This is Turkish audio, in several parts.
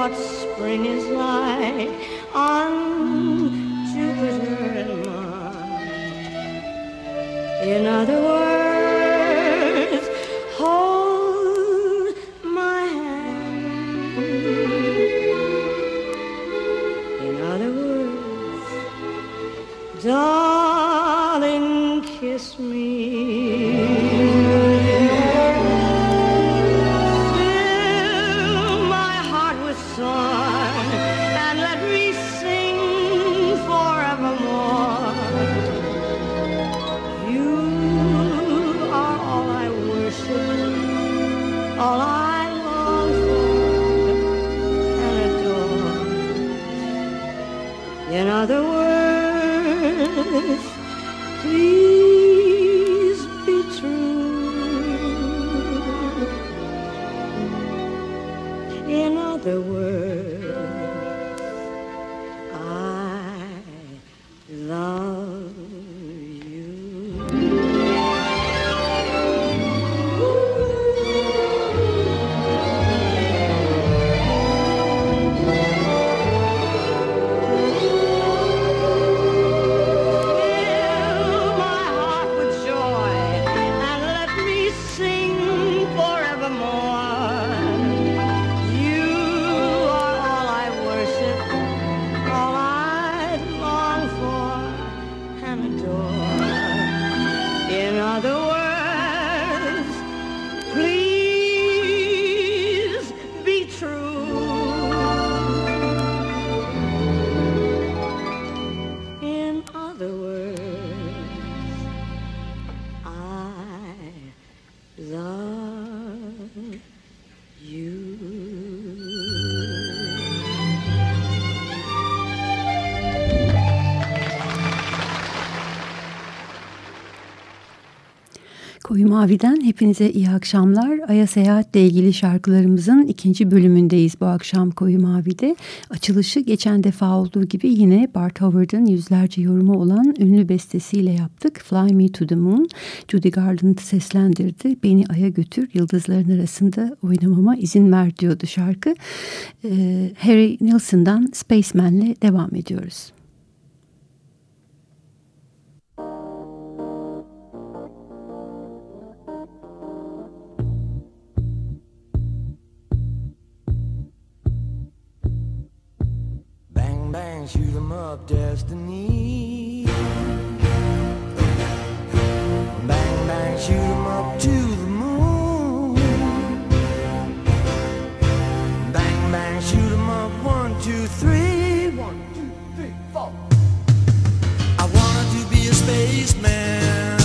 what spring is like on Mavi'den hepinize iyi akşamlar. Ay'a seyahatle ilgili şarkılarımızın ikinci bölümündeyiz bu akşam Koyu Mavi'de. Açılışı geçen defa olduğu gibi yine Bart Howard'ın yüzlerce yorumu olan ünlü bestesiyle yaptık. Fly Me To The Moon, Judy Garland seslendirdi. Beni Ay'a götür, yıldızların arasında oynamama izin ver diyordu şarkı. Ee, Harry Nilsson'dan Spaceman'le devam ediyoruz. Shoot 'em up destiny. Bang, bang, shoot 'em up to the moon. Bang, bang, shoot 'em up one, two, three. One, two, three, four. I wanted to be a spaceman.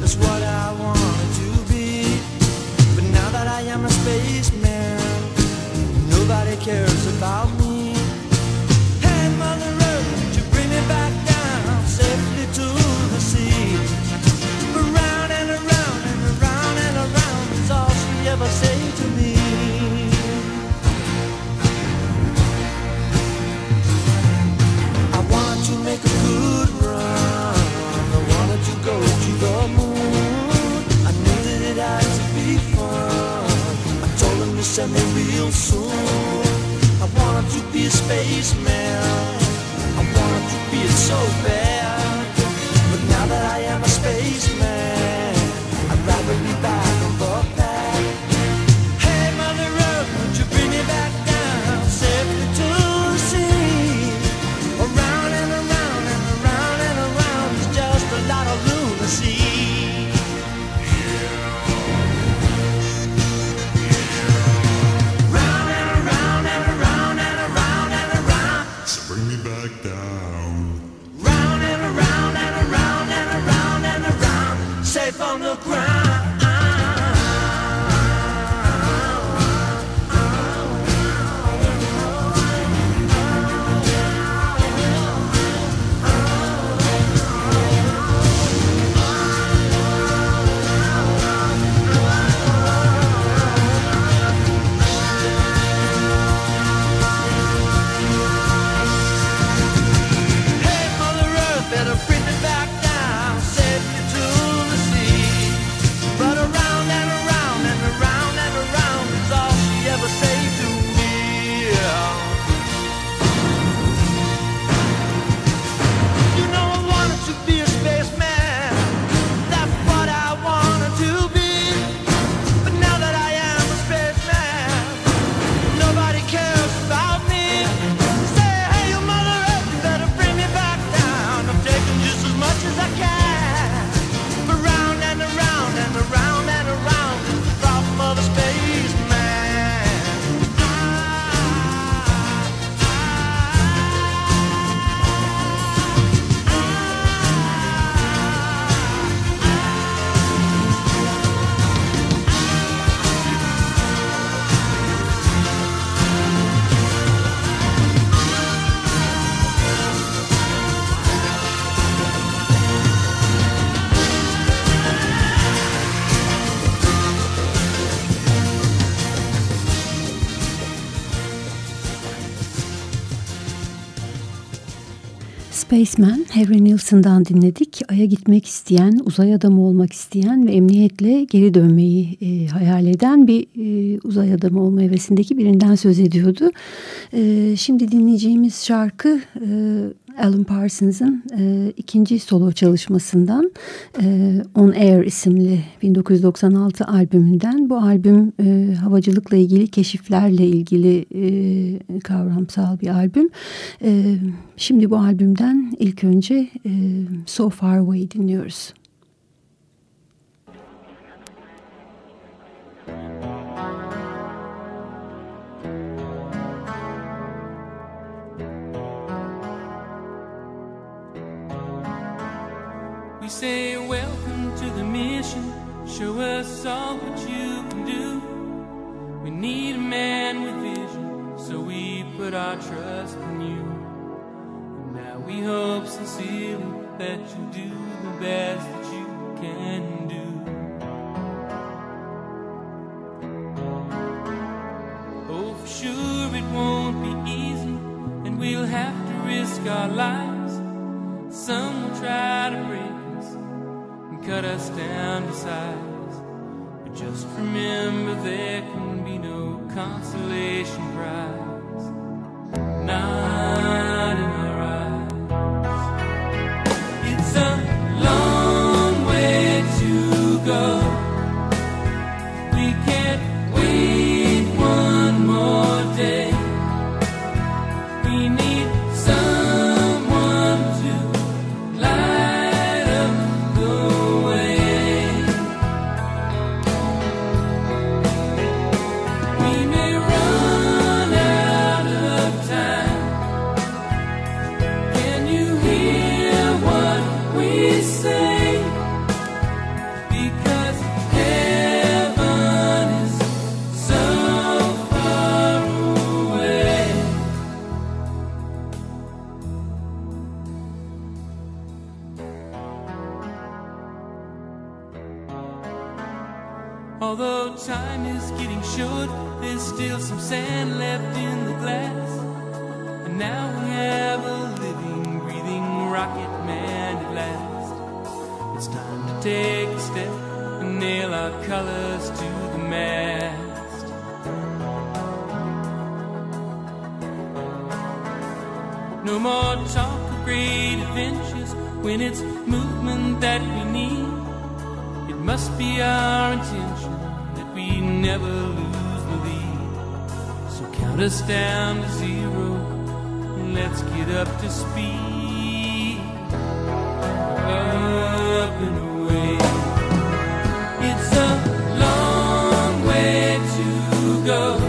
That's what I wanted to be. But now that I am a spaceman, these men. Harry Nilsson'dan dinledik. Ay'a gitmek isteyen, uzay adamı olmak isteyen ve emniyetle geri dönmeyi e, hayal eden bir e, uzay adamı olma hevesindeki birinden söz ediyordu. E, şimdi dinleyeceğimiz şarkı e, Alan Parsons'ın e, ikinci solo çalışmasından e, On Air isimli 1996 albümünden. Bu albüm e, havacılıkla ilgili keşiflerle ilgili e, kavramsal bir albüm. E, şimdi bu albümden ilk önce e, So Far Away dinliyoruz. We say, Welcome to the mission. Show us all what you can do. We need a man with vision, so we put our trust in you. And now we hope sincerely that you do the best that you can do. Oh, for sure it won't be easy, and we'll have to risk our lives. Some will try cut us down to size. But just remember there can be no consolation prize. Never lose the lead. So count us down to zero and let's get up to speed. Up and away. It's a long way to go.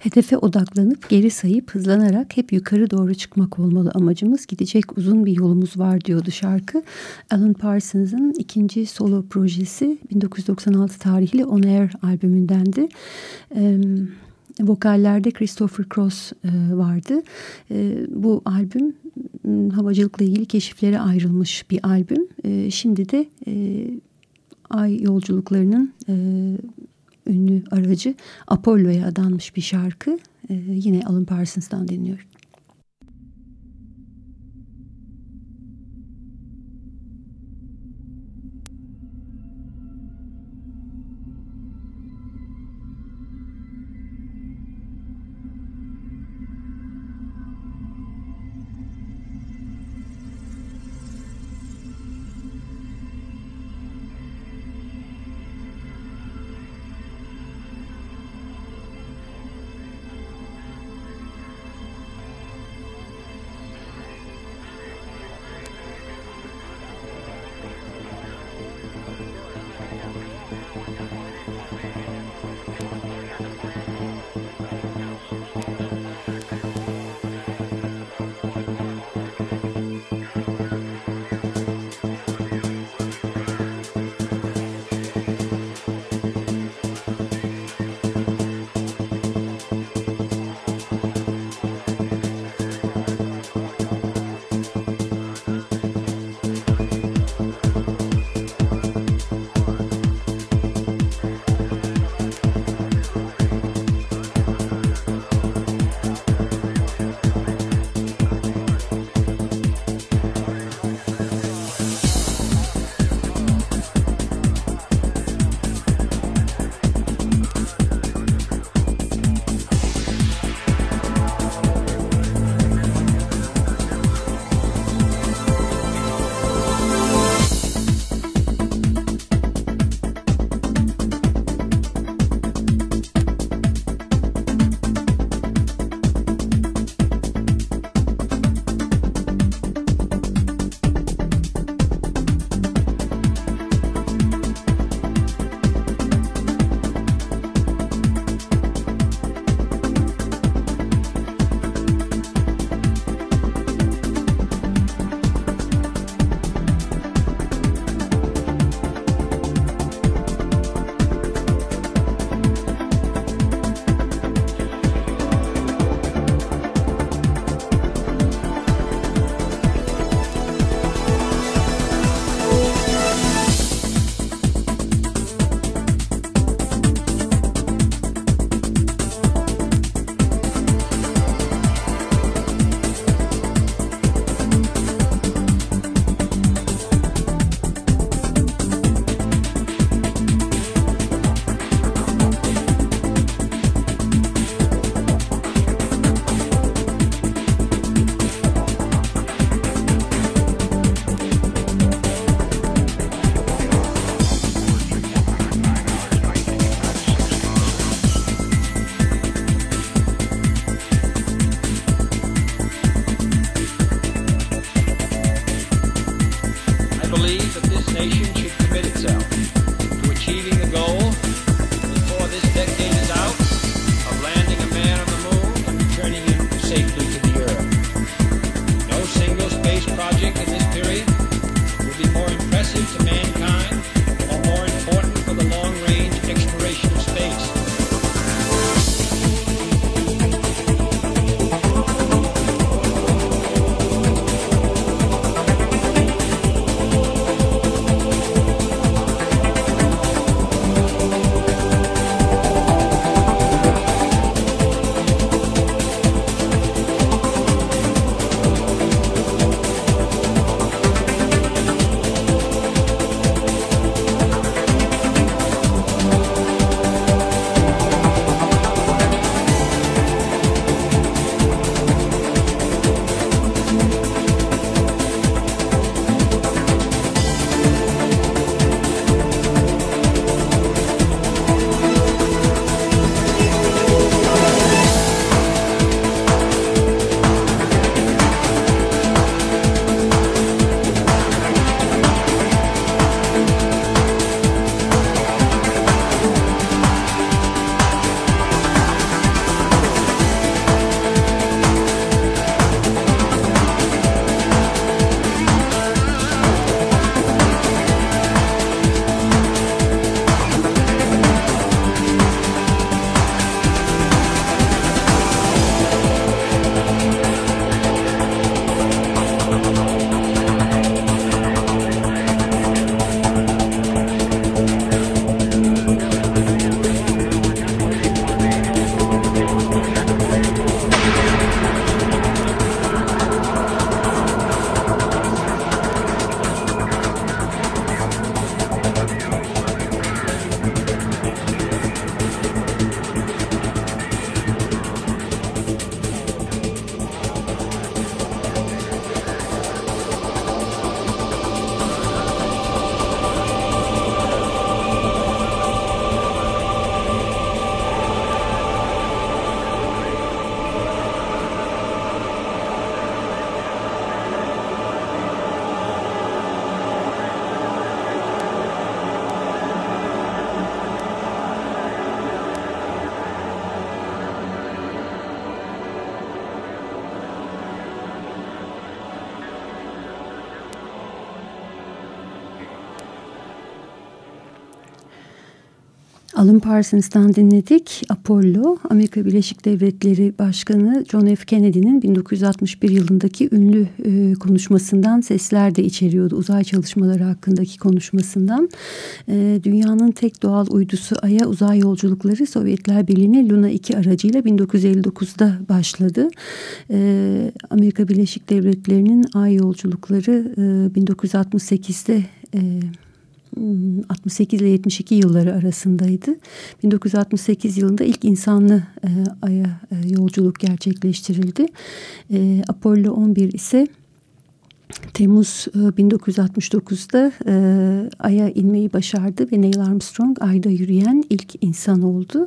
Hedefe odaklanıp geri sayıp hızlanarak hep yukarı doğru çıkmak olmalı amacımız. Gidecek uzun bir yolumuz var diyordu şarkı. Alan Parsons'ın ikinci solo projesi 1996 tarihli On Air albümündendi. Ee, vokallerde Christopher Cross e, vardı. E, bu albüm havacılıkla ilgili keşiflere ayrılmış bir albüm. E, şimdi de e, ay yolculuklarının e, ünlü aracı Apollo'ya adanmış bir şarkı. Ee, yine Alan Parsons'tan dinliyoruz. Believe that this nation should commit itself to achieving Alan Parsons'tan dinledik. Apollo, Amerika Birleşik Devletleri Başkanı John F. Kennedy'nin 1961 yılındaki ünlü e, konuşmasından sesler de içeriyordu. Uzay çalışmaları hakkındaki konuşmasından. E, dünyanın tek doğal uydusu Ay'a uzay yolculukları Sovyetler Birliği'ne Luna 2 aracıyla 1959'da başladı. E, Amerika Birleşik Devletleri'nin Ay yolculukları e, 1968'de... E, 68 ile 72 yılları arasındaydı. 1968 yılında ilk insanlı e, Ay'a e, yolculuk gerçekleştirildi. E, Apollo 11 ise Temmuz 1969'da e, Ay'a inmeyi başardı ve Neil Armstrong Ay'da yürüyen ilk insan oldu.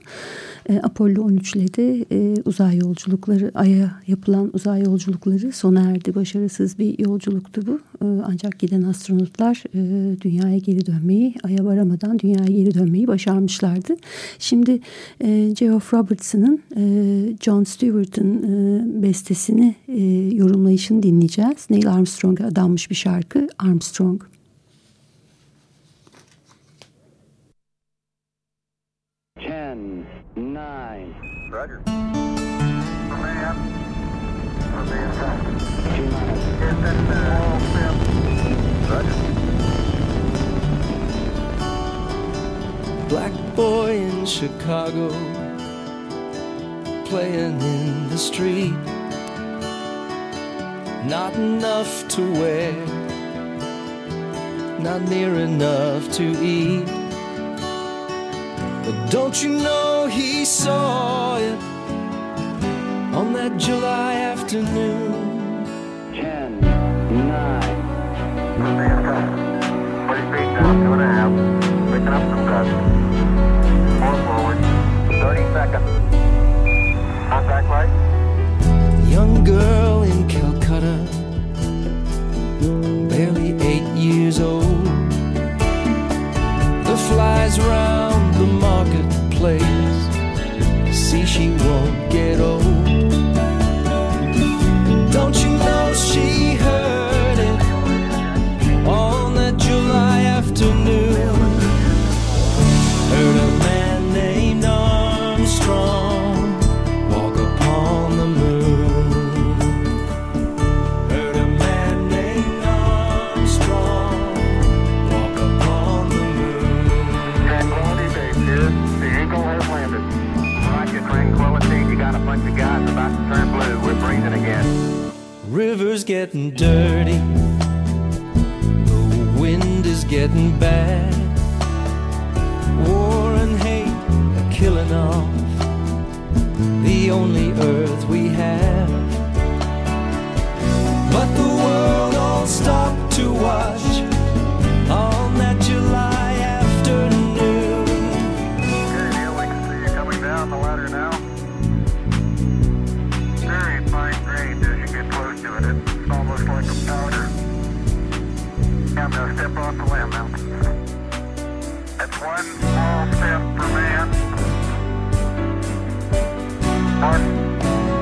E, Apollo 13 ile de e, uzay yolculukları, Ay'a yapılan uzay yolculukları sona erdi. Başarısız bir yolculuktu bu. E, ancak giden astronotlar e, dünyaya geri dönmeyi, Ay'a varamadan dünyaya geri dönmeyi başarmışlardı. Şimdi e, Geoff Robertson'ın e, John Stewart'ın bestesini yorumlayışını dinleyeceğiz. Neil Armstrong'a adanmış bir şarkı Armstrong. Ten, nine. Roger. Two minutes. Roger. Black boy in Chicago playing in the street. Not enough to wear, not near enough to eat. But don't you know he saw it on that July afternoon? Ten, nine. Two and a half. Picking up some gust. 30 seconds. Contact. Young girl in Calcutta, barely eight years old. The flies round the marketplace, see she won't get old. Water's getting dirty. The wind is getting bad. War and hate are killing off the only earth we have. But the world all stopped to watch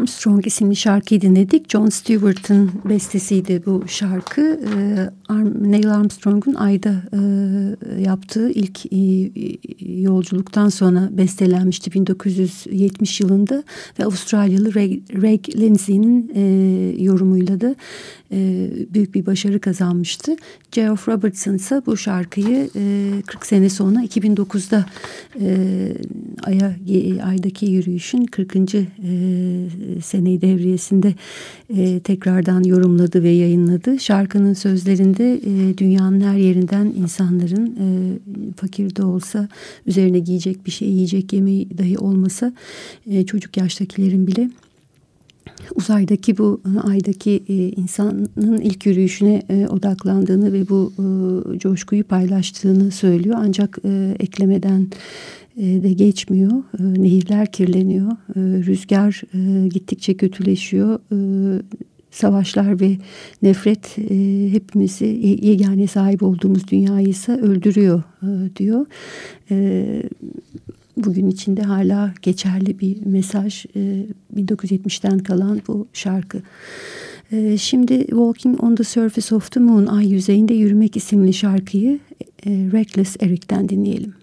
Armstrong isimli şarkıyı dinledik. John Stewart'ın bestesiydi bu şarkı. Ee, Neil Armstrong'un ayda e, yaptığı ilk e, yolculuktan sonra bestelenmişti 1970 yılında ve Avustralyalı Reg, Reg Lindsay'nin e, yorumuyla da büyük bir başarı kazanmıştı. Geoff Robertson ise bu şarkıyı e, 40 sene sonra 2009'da e, Ay'a, Ay'daki yürüyüşün 40. E, seneyi devriyesinde e, tekrardan yorumladı ve yayınladı. Şarkının sözlerinde e, dünyanın her yerinden insanların e, fakir de olsa üzerine giyecek bir şey yiyecek yemeği dahi olmasa e, çocuk yaştakilerin bile uzaydaki bu aydaki e, insanın ilk yürüyüşüne e, odaklandığını ve bu e, coşkuyu paylaştığını söylüyor. Ancak e, eklemeden e, de geçmiyor. E, nehirler kirleniyor. E, rüzgar e, gittikçe kötüleşiyor. E, savaşlar ve nefret e, hepimizi yegane sahip olduğumuz dünyayı ise öldürüyor e, diyor. E, bugün içinde hala geçerli bir mesaj e, 1970'ten kalan bu şarkı. E, şimdi Walking on the Surface of the Moon Ay Yüzeyinde Yürümek isimli şarkıyı e, Reckless Eric'ten dinleyelim.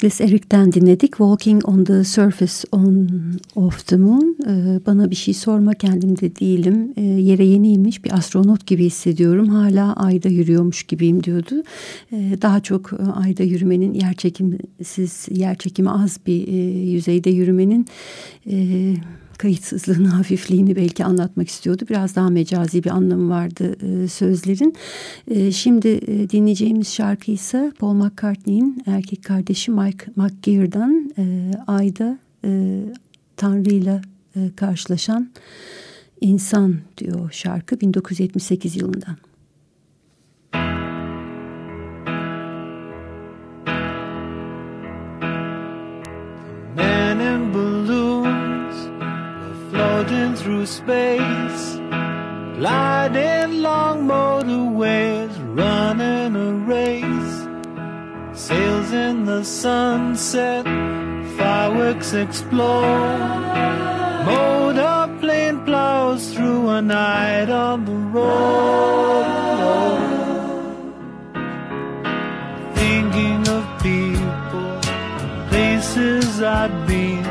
Reckless Eric'ten dinledik. Walking on the Surface on, of the Moon. Ee, bana bir şey sorma kendimde değilim. Ee, yere yeniymiş bir astronot gibi hissediyorum. Hala ayda yürüyormuş gibiyim diyordu. Ee, daha çok e, ayda yürümenin yer çekimsiz, yer çekimi az bir e, yüzeyde yürümenin... E, kayıtsızlığını, hafifliğini belki anlatmak istiyordu. Biraz daha mecazi bir anlamı vardı e, sözlerin. E, şimdi e, dinleyeceğimiz şarkı ise Paul McCartney'in erkek kardeşi Mike McGear'dan e, Ay'da e, Tanrı'yla e, karşılaşan insan diyor şarkı 1978 yılından. Floating through space, gliding long motorways, running a race. Sails in the sunset, fireworks explode. Motor plane plows through a night on the road. Thinking of people places I've been.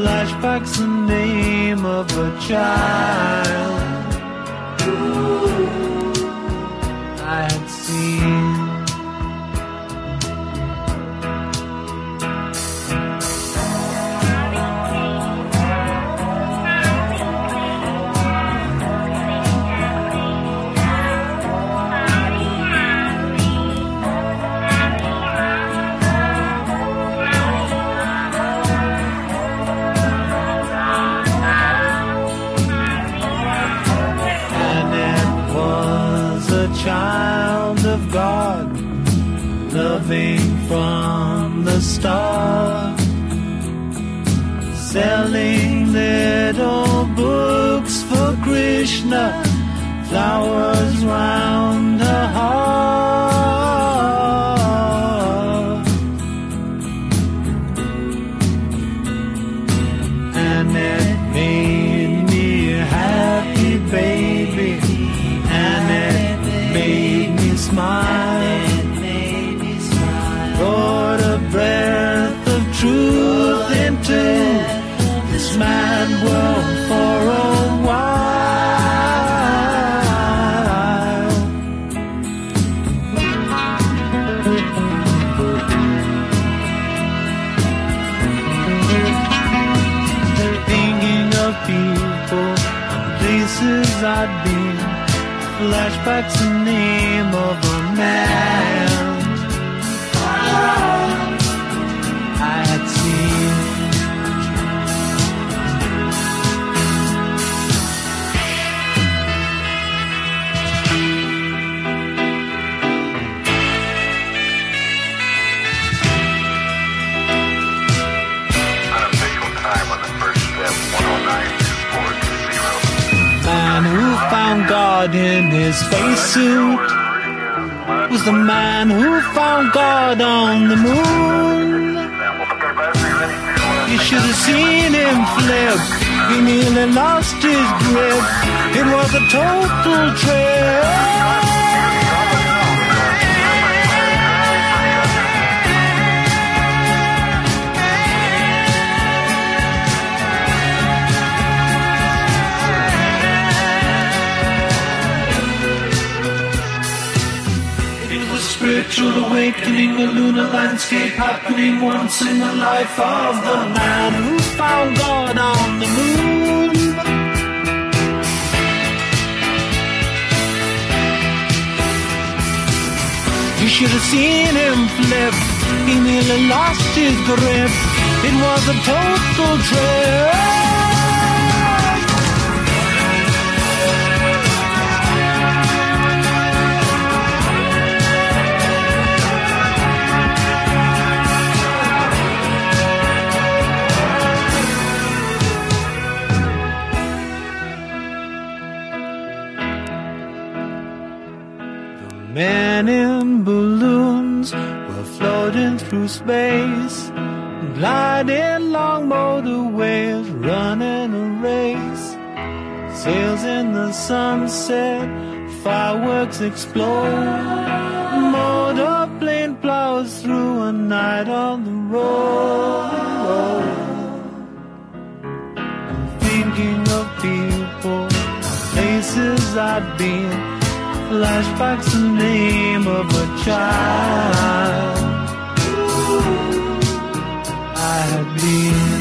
Flashbacks, the name of a child. I had of God, loving from the start, selling little books for Krishna, flowers round spacesuit was the man who found God on the moon. You should have seen him flip. He nearly lost his grip. It was a total trip. Awakening, a lunar landscape happening once in the life of the man who found God on the moon. You should have seen him flip. He nearly lost his grip. It was a total trip. Through space, gliding long motorways, running a race. Sails in the sunset, fireworks explode, motor plane plows through a night on the road. Thinking of people, places I've been, flashbacks, the name of a child I've.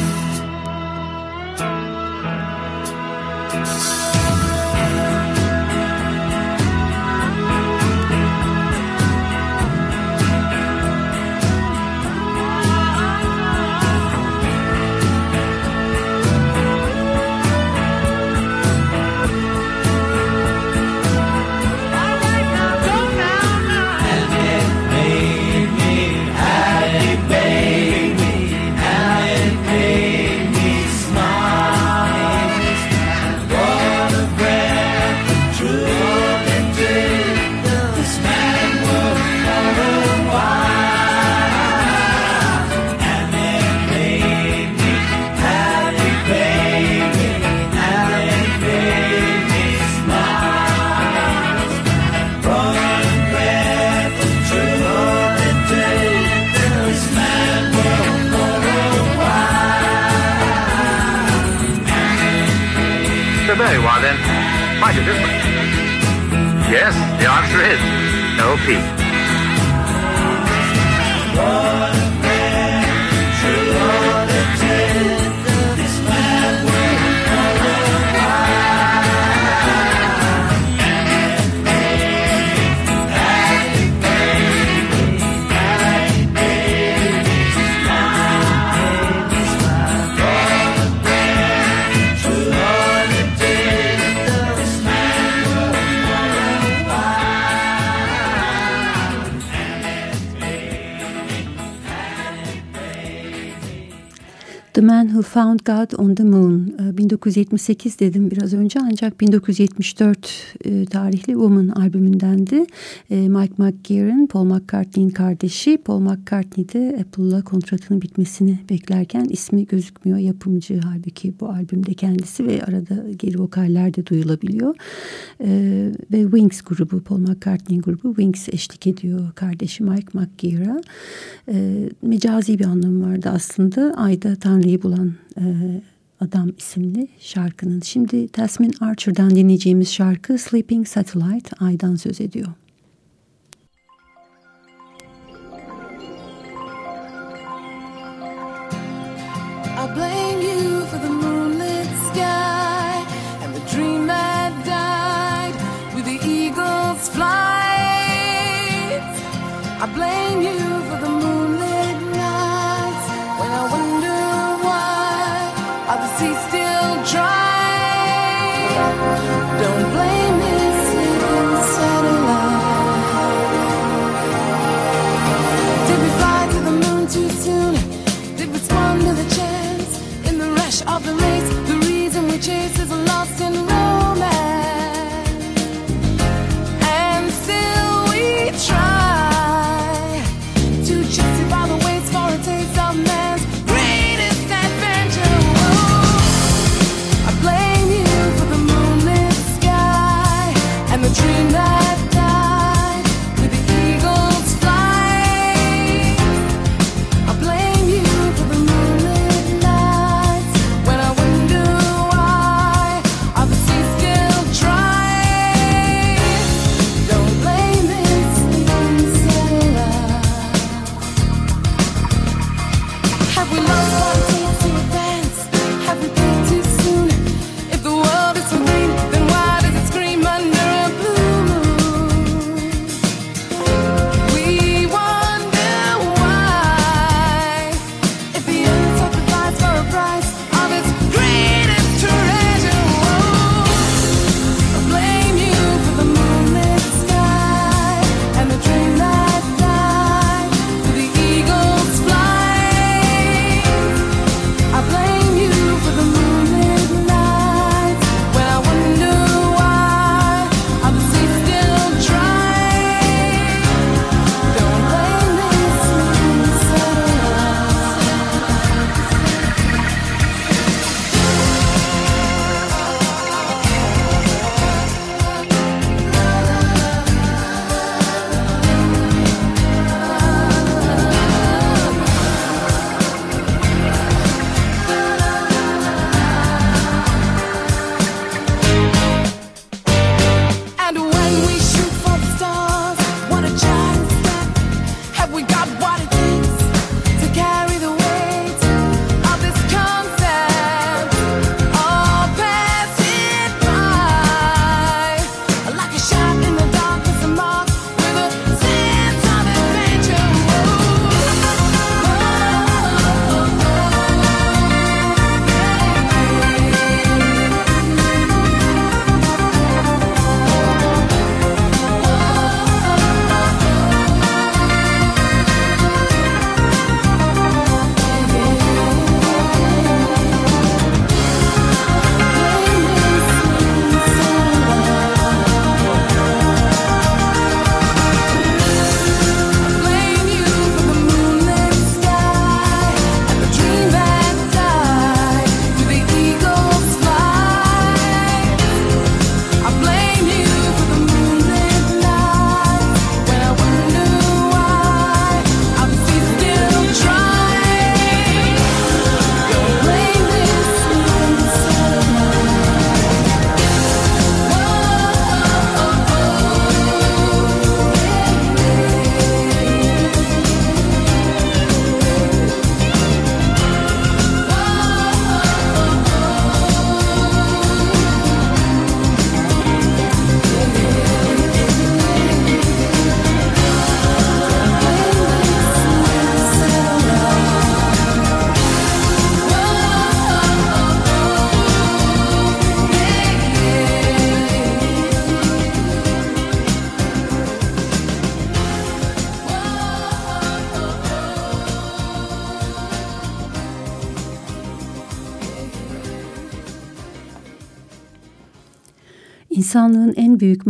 Found God on the Moon. Ee, 1978 dedim biraz önce ancak 1974 e, tarihli Woman albümündendi. E, Mike McGear'ın Paul McCartney'in kardeşi. Paul McCartney de Apple'la kontratının bitmesini beklerken ismi gözükmüyor yapımcı. Halbuki bu albümde kendisi ve arada geri vokaller de duyulabiliyor. E, ve Wings grubu Paul McCartney grubu Wings eşlik ediyor kardeşi Mike McGear'a. E, mecazi bir anlamı vardı aslında. Ayda Tanrı'yı bulan e, adam isimli şarkının. Şimdi Tasmin Archer'dan dinleyeceğimiz şarkı Sleeping Satellite Ay'dan söz ediyor. I blame you for the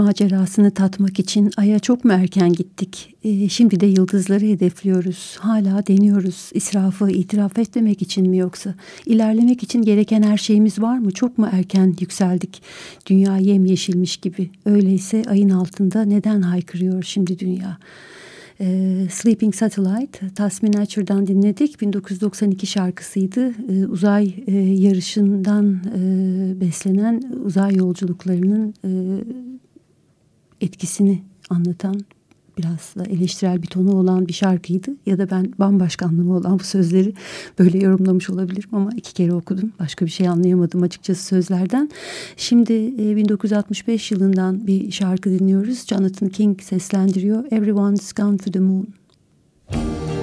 macerasını tatmak için Ay'a çok mu erken gittik? E, şimdi de yıldızları hedefliyoruz. Hala deniyoruz. İsrafı itiraf etmemek için mi yoksa? İlerlemek için gereken her şeyimiz var mı? Çok mu erken yükseldik? Dünya yemyeşilmiş gibi. Öyleyse Ay'ın altında neden haykırıyor şimdi dünya? E, Sleeping Satellite, Tasmin Archer'dan dinledik. 1992 şarkısıydı. E, uzay e, yarışından e, beslenen uzay yolculuklarının e, etkisini anlatan biraz da eleştirel bir tonu olan bir şarkıydı. Ya da ben bambaşka anlamı olan bu sözleri böyle yorumlamış olabilirim ama iki kere okudum. Başka bir şey anlayamadım açıkçası sözlerden. Şimdi e, 1965 yılından bir şarkı dinliyoruz. Jonathan King seslendiriyor. Everyone's Gone to the Moon. Streets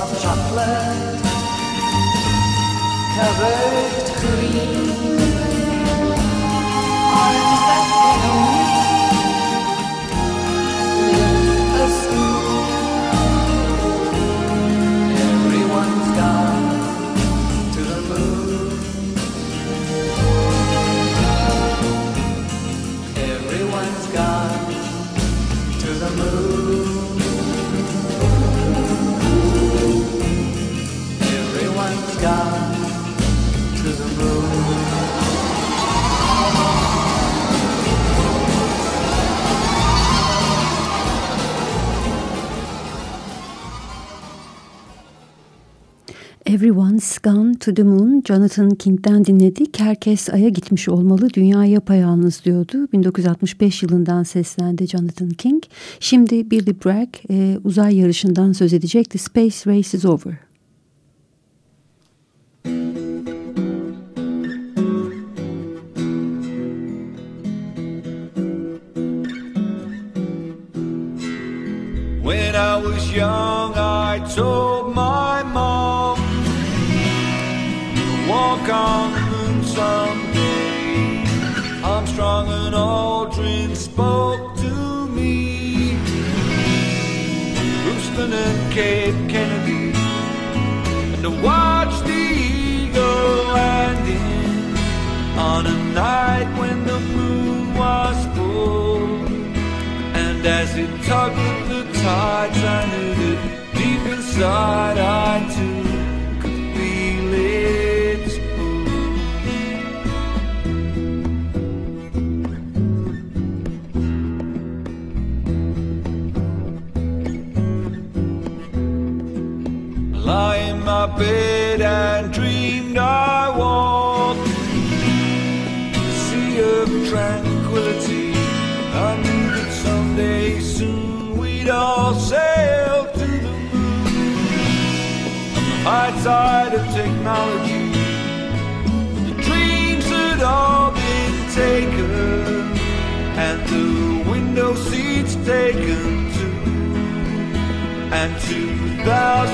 of chocolate, covered cream. Arms that can Everyone's Gone to the Moon Jonathan King'den dinledik. Herkes Ay'a gitmiş olmalı, dünya yapayalnız diyordu. 1965 yılından seslendi Jonathan King. Şimdi Billy Bragg e, uzay yarışından söz edecek. The Space Race is Over. When I was young, I told my mom walk on the moon someday. Armstrong and Aldrin spoke to me. Houston and Cape Kennedy, and to watch the eagle landing on a night when the moon was full. And as it tugged at the tides, I knew that deep inside I too tide of technology. The dreams had all been taken, and the window seats taken too. And 2001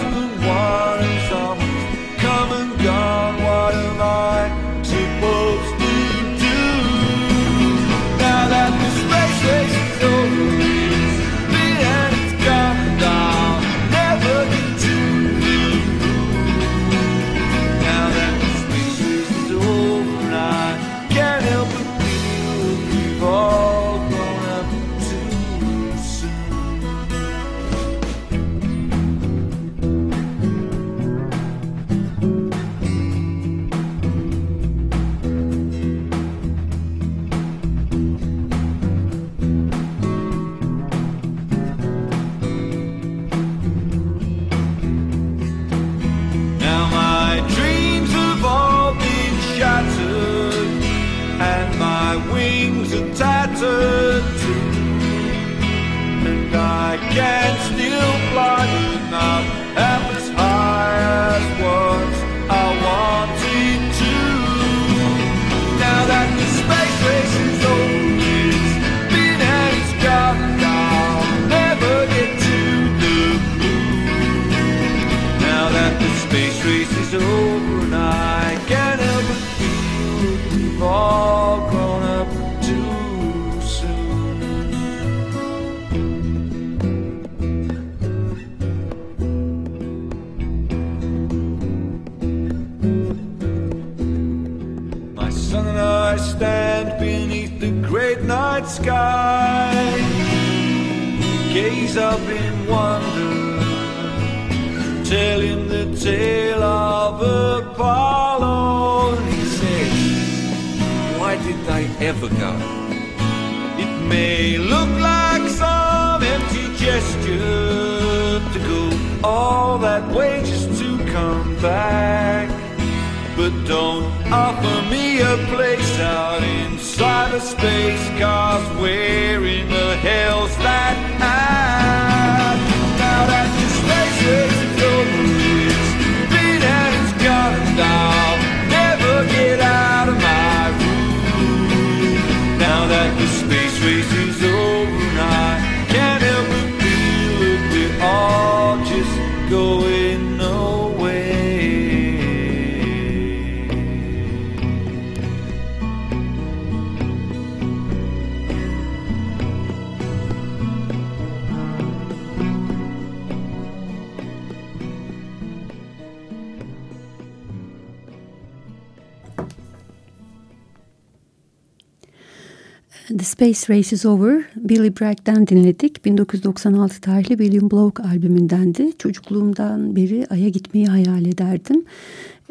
Space Race is Over, Billy Bragg'den dinledik. 1996 tarihli William Bloke albümündendi. Çocukluğumdan beri Ay'a gitmeyi hayal ederdim.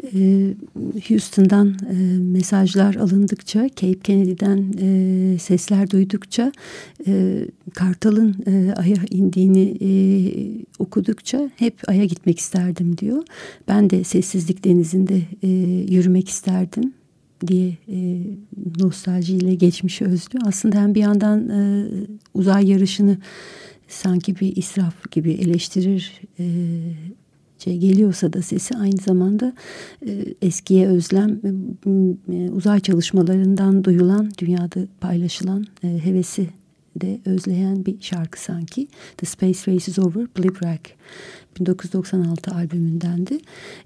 Ee, Houston'dan e, mesajlar alındıkça, Cape Kennedy'den e, sesler duydukça, e, Kartal'ın Ay'a indiğini okudukça hep Ay'a gitmek isterdim diyor. Ben de sessizlik denizinde yürümek isterdim diye e, nostaljiyle geçmişi özlüyor. Aslında hem bir yandan e, uzay yarışını sanki bir israf gibi eleştirir e, şey geliyorsa da sesi aynı zamanda e, eskiye özlem e, uzay çalışmalarından duyulan dünyada paylaşılan e, hevesi de özleyen bir şarkı sanki. The Space Race is Over, Billy Bragg 1996 albümündendi.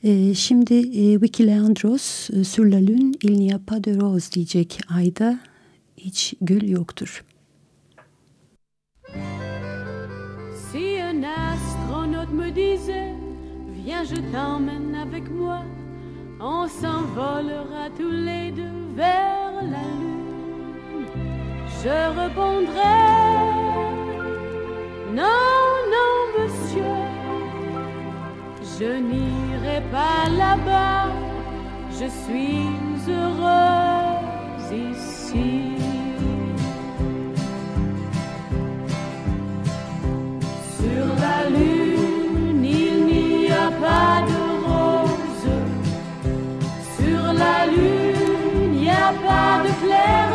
E, şimdi e, Vicky Leandros e, Sur la Lune il n'y a pas de rose diyecek ayda hiç gül yoktur. Si un astronaute me disait Viens, je t'emmène avec moi, on s'envolera tous les deux vers la lune. Je répondrais Non, non, monsieur, je n'irai pas là-bas, je suis heureuse ici. Sur la lune, il n'y a pas de rose. Sur la lune, il n'y a pas de clair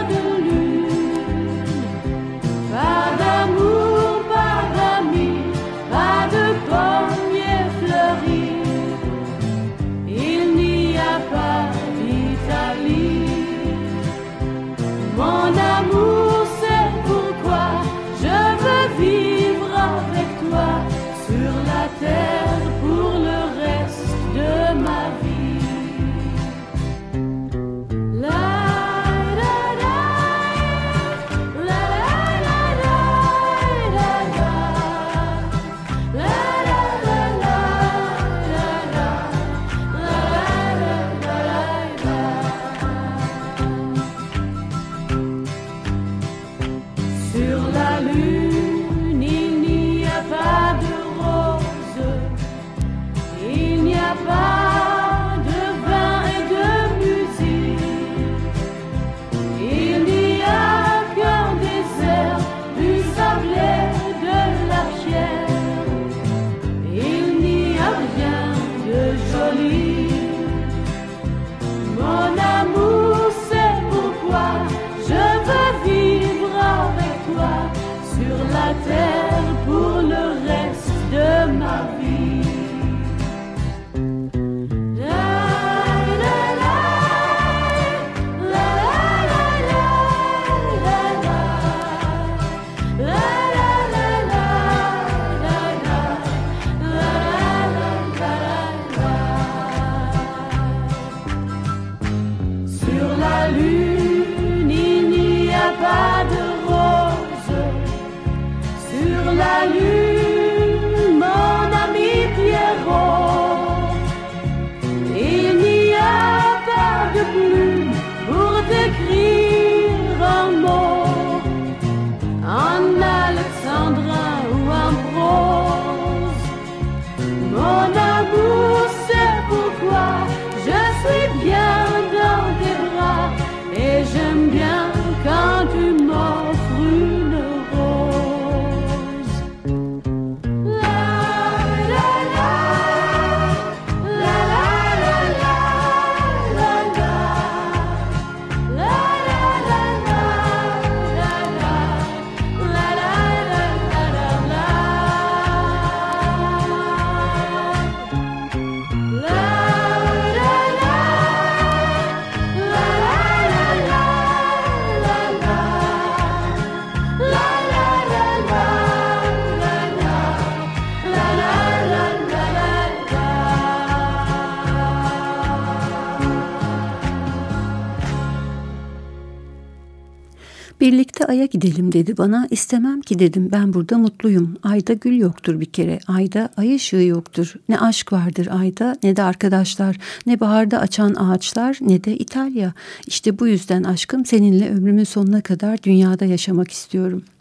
Aya gidelim dedi bana. İstemem ki dedim ben burada mutluyum. Ayda gül yoktur bir kere. Ayda ay ışığı yoktur. Ne aşk vardır ayda ne de arkadaşlar. Ne baharda açan ağaçlar ne de İtalya. İşte bu yüzden aşkım seninle ömrümün sonuna kadar dünyada yaşamak istiyorum.''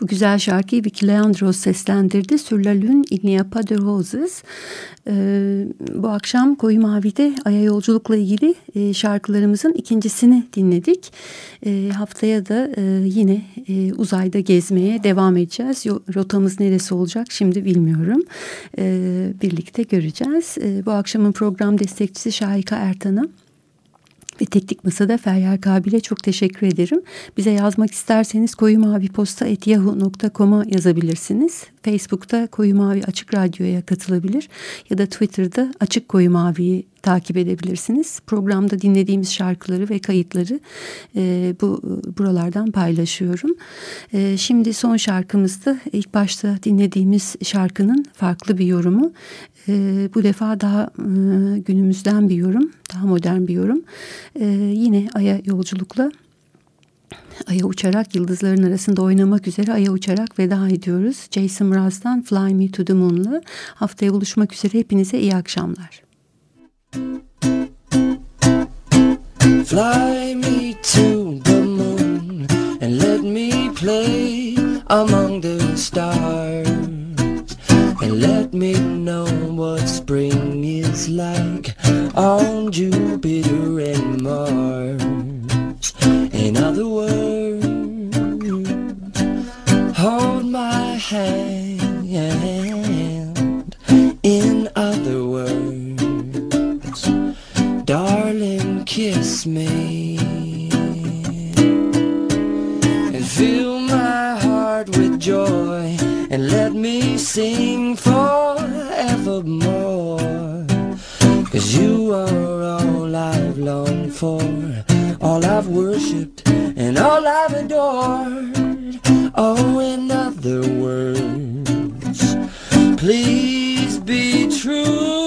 Bu güzel şarkıyı Vicky Leandros seslendirdi. Sur la lune il n'y a pas de roses. Ee, bu akşam Koyu Mavi'de Ay'a yolculukla ilgili e, şarkılarımızın ikincisini dinledik. E, haftaya da e, yine e, uzayda gezmeye devam edeceğiz. Rotamız neresi olacak şimdi bilmiyorum. E, birlikte göreceğiz. E, bu akşamın program destekçisi Şahika Ertan'a ve Teknik Masa'da Feryal Kabil'e çok teşekkür ederim. Bize yazmak isterseniz koyumaviposta.yahoo.com'a yazabilirsiniz. Facebook'ta Koyu Mavi Açık Radyo'ya katılabilir ya da Twitter'da Açık Koyu Mavi'yi takip edebilirsiniz. Programda dinlediğimiz şarkıları ve kayıtları e, bu buralardan paylaşıyorum. E, şimdi son şarkımızda ilk başta dinlediğimiz şarkının farklı bir yorumu. E, bu defa daha e, günümüzden bir yorum, daha modern bir yorum. E, yine Ay'a yolculukla Ay'a uçarak yıldızların arasında oynamak üzere Ay'a uçarak veda ediyoruz. Jason Mraz'dan Fly Me to the Moon'la haftaya buluşmak üzere hepinize iyi akşamlar. Fly me to the moon and let me play among the stars and let me know what spring is like on Jupiter and Mars. In other words, hold my hand. In other kiss me and fill my heart with joy and let me sing forevermore. Cause you are all I've longed for, all I've worshipped, and all I've adored. Oh, in other words, please be true.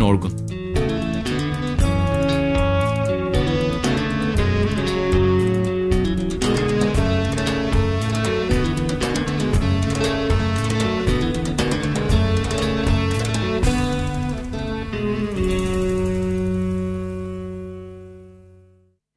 Orgun